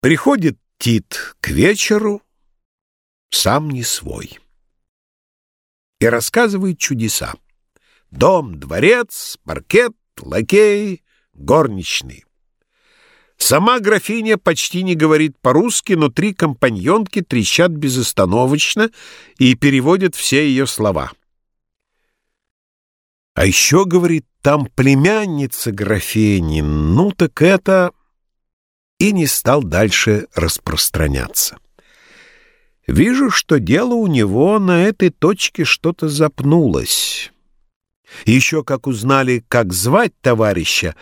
Приходит Тит к вечеру, сам не свой, и рассказывает чудеса. Дом, дворец, паркет, лакей, горничный. Сама графиня почти не говорит по-русски, но три компаньонки трещат безостановочно и переводят все ее слова. А еще, говорит, там племянница графини, ну так это и не стал дальше распространяться. Вижу, что дело у него на этой точке что-то запнулось. Еще как узнали, как звать товарища,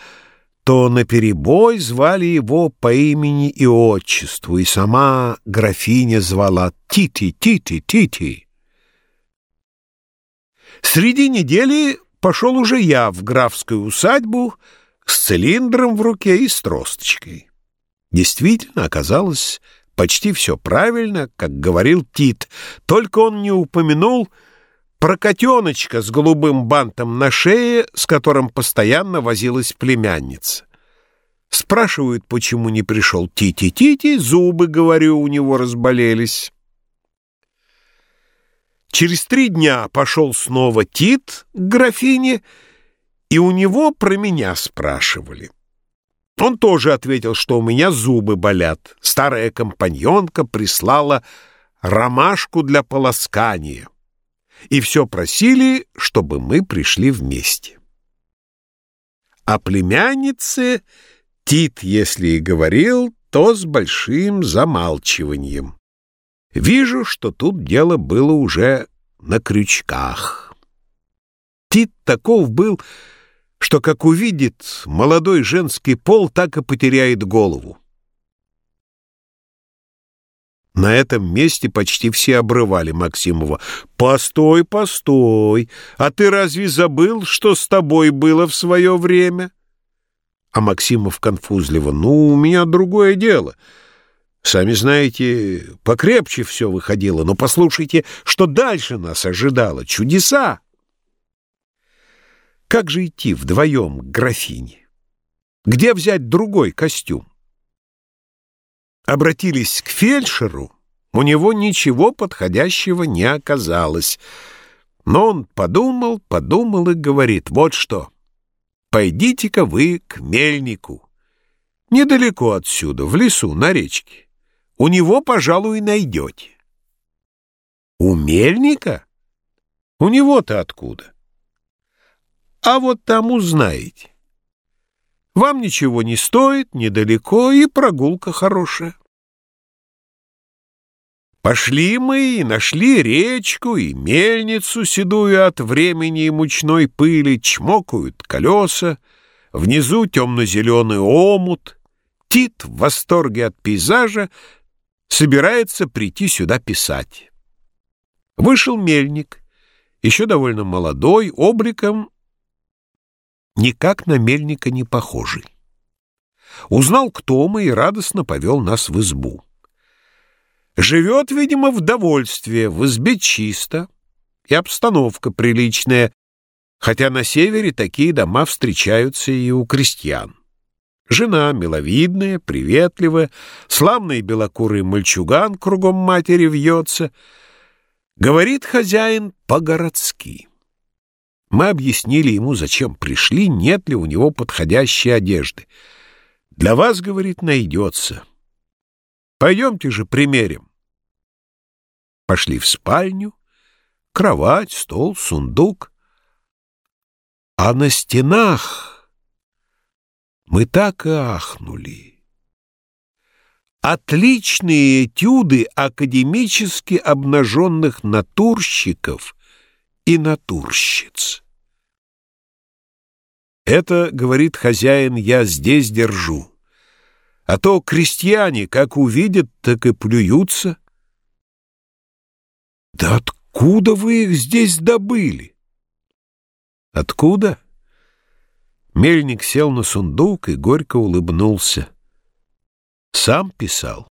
то наперебой звали его по имени и отчеству, и сама графиня звала Тити, Тити, Тити. Среди недели пошел уже я в графскую усадьбу с цилиндром в руке и с тросточкой. Действительно, оказалось почти все правильно, как говорил Тит, только он не упомянул про котеночка с голубым бантом на шее, с которым постоянно возилась племянница. Спрашивают, почему не пришел Тити-Тити, зубы, говорю, у него разболелись. Через три дня пошел снова Тит к графине, и у него про меня спрашивали. Он тоже ответил, что у меня зубы болят. Старая компаньонка прислала ромашку для полоскания. И все просили, чтобы мы пришли вместе. А племяннице Тит, если и говорил, то с большим замалчиванием. Вижу, что тут дело было уже на крючках. Тит таков был что как увидит молодой женский пол, так и потеряет голову. На этом месте почти все обрывали Максимова. «Постой, постой! А ты разве забыл, что с тобой было в свое время?» А Максимов конфузливо. «Ну, у меня другое дело. Сами знаете, покрепче все выходило. Но послушайте, что дальше нас ожидало. Чудеса!» Как же идти вдвоем к графине? Где взять другой костюм? Обратились к фельдшеру, у него ничего подходящего не оказалось. Но он подумал, подумал и говорит, вот что, пойдите-ка вы к мельнику. Недалеко отсюда, в лесу, на речке. У него, пожалуй, найдете. У мельника? У него-то откуда? А вот там узнаете. Вам ничего не стоит, недалеко, и прогулка хорошая. Пошли мы и нашли речку и мельницу, седую от времени и мучной пыли, чмокают колеса, внизу темно-зеленый омут. Тит в восторге от пейзажа собирается прийти сюда писать. Вышел мельник, еще довольно молодой, обликом никак на мельника не похожий. Узнал, кто мы, и радостно повел нас в избу. Живет, видимо, в довольстве, в избе чисто, и обстановка приличная, хотя на севере такие дома встречаются и у крестьян. Жена миловидная, приветливая, славный белокурый мальчуган кругом матери вьется. Говорит хозяин по-городски. Мы объяснили ему, зачем пришли, нет ли у него подходящей одежды. «Для вас, — говорит, — найдется. Пойдемте же примерим». Пошли в спальню, кровать, стол, сундук. А на стенах мы так и ахнули. Отличные этюды академически обнаженных натурщиков — и натурщиц. Это, говорит хозяин, я здесь держу. А то крестьяне, как увидят, так и плюются. Да откуда вы их здесь добыли? Откуда? Мельник сел на сундук и горько улыбнулся. Сам писал.